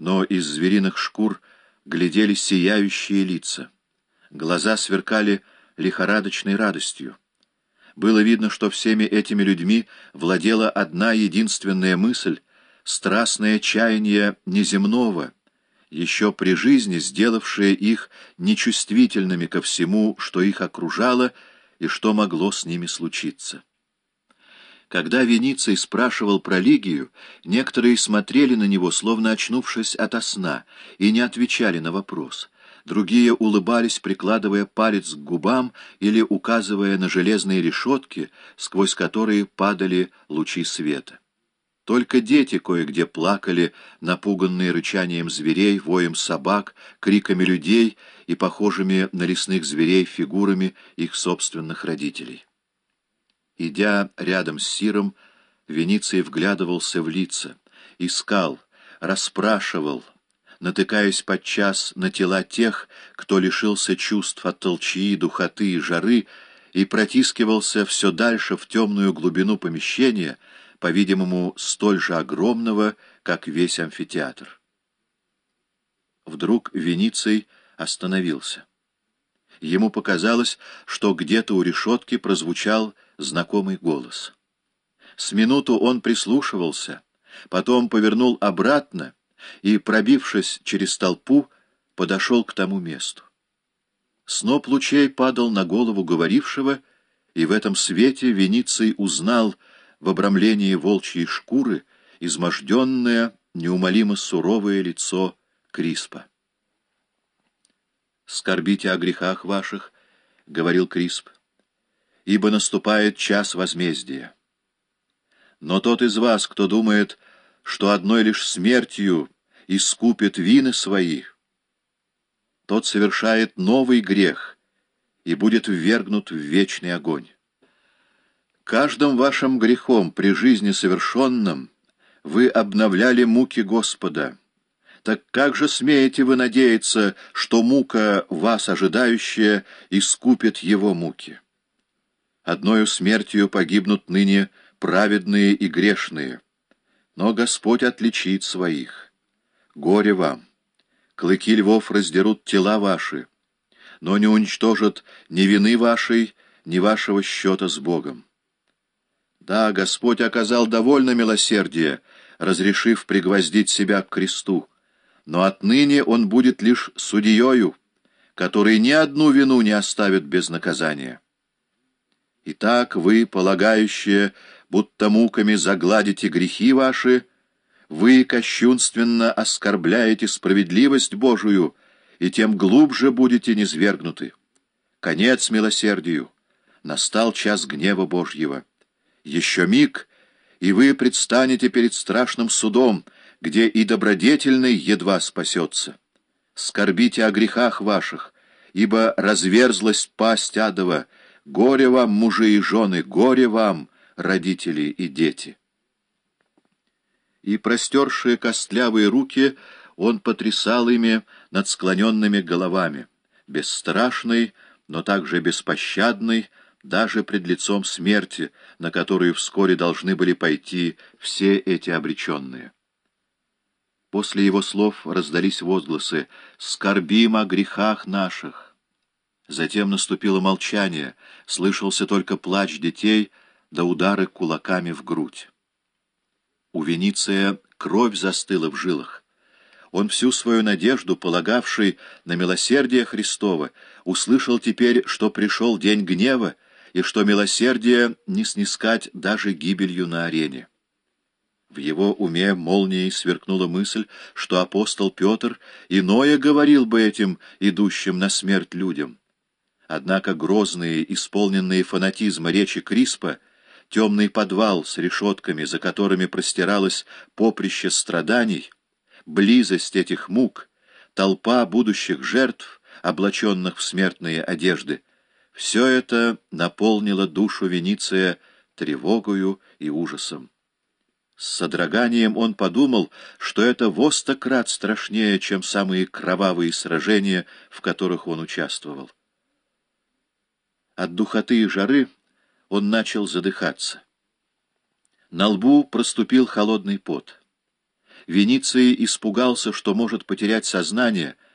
но из звериных шкур глядели сияющие лица. Глаза сверкали лихорадочной радостью. Было видно, что всеми этими людьми владела одна единственная мысль — страстное чаяние неземного, еще при жизни сделавшее их нечувствительными ко всему, что их окружало и что могло с ними случиться. Когда Вениций спрашивал про Лигию, некоторые смотрели на него, словно очнувшись ото сна, и не отвечали на вопрос. Другие улыбались, прикладывая палец к губам или указывая на железные решетки, сквозь которые падали лучи света. Только дети кое-где плакали, напуганные рычанием зверей, воем собак, криками людей и похожими на лесных зверей фигурами их собственных родителей. Идя рядом с Сиром, Вениций вглядывался в лица, искал, расспрашивал, натыкаясь подчас на тела тех, кто лишился чувств от толчии, духоты и жары, и протискивался все дальше в темную глубину помещения, по-видимому, столь же огромного, как весь амфитеатр. Вдруг Вениций остановился. Ему показалось, что где-то у решетки прозвучал знакомый голос. С минуту он прислушивался, потом повернул обратно и, пробившись через толпу, подошел к тому месту. Сноп лучей падал на голову говорившего, и в этом свете Вениций узнал в обрамлении волчьей шкуры изможденное, неумолимо суровое лицо Криспа. «Скорбите о грехах ваших», — говорил Крисп ибо наступает час возмездия. Но тот из вас, кто думает, что одной лишь смертью искупит вины свои, тот совершает новый грех и будет ввергнут в вечный огонь. Каждым вашим грехом при жизни совершенном вы обновляли муки Господа. Так как же смеете вы надеяться, что мука, вас ожидающая, искупит его муки? Одною смертью погибнут ныне праведные и грешные. Но Господь отличит своих. Горе вам! Клыки львов раздерут тела ваши, но не уничтожат ни вины вашей, ни вашего счета с Богом. Да, Господь оказал довольно милосердие, разрешив пригвоздить себя к кресту, но отныне Он будет лишь судьею, который ни одну вину не оставит без наказания. Итак, вы, полагающие, будто муками загладите грехи ваши, вы кощунственно оскорбляете справедливость Божию, и тем глубже будете низвергнуты. Конец милосердию. Настал час гнева Божьего. Еще миг, и вы предстанете перед страшным судом, где и добродетельный едва спасется. Скорбите о грехах ваших, ибо разверзлась пасть адова — Горе вам, мужи и жены, горе вам, родители и дети. И, простершие костлявые руки, он потрясал ими над склоненными головами, бесстрашный, но также беспощадный, даже пред лицом смерти, на которую вскоре должны были пойти все эти обреченные. После его слов раздались возгласы «Скорбим о грехах наших». Затем наступило молчание, слышался только плач детей да удары кулаками в грудь. У Вениция кровь застыла в жилах. Он всю свою надежду, полагавший на милосердие Христова, услышал теперь, что пришел день гнева, и что милосердие не снискать даже гибелью на арене. В его уме молнией сверкнула мысль, что апостол Петр иное говорил бы этим идущим на смерть людям. Однако грозные, исполненные фанатизма речи Криспа, темный подвал с решетками, за которыми простиралось поприще страданий, близость этих мук, толпа будущих жертв, облаченных в смертные одежды, все это наполнило душу Вениция тревогою и ужасом. С содроганием он подумал, что это во сто крат страшнее, чем самые кровавые сражения, в которых он участвовал. От духоты и жары он начал задыхаться. На лбу проступил холодный пот. Вениций испугался, что может потерять сознание,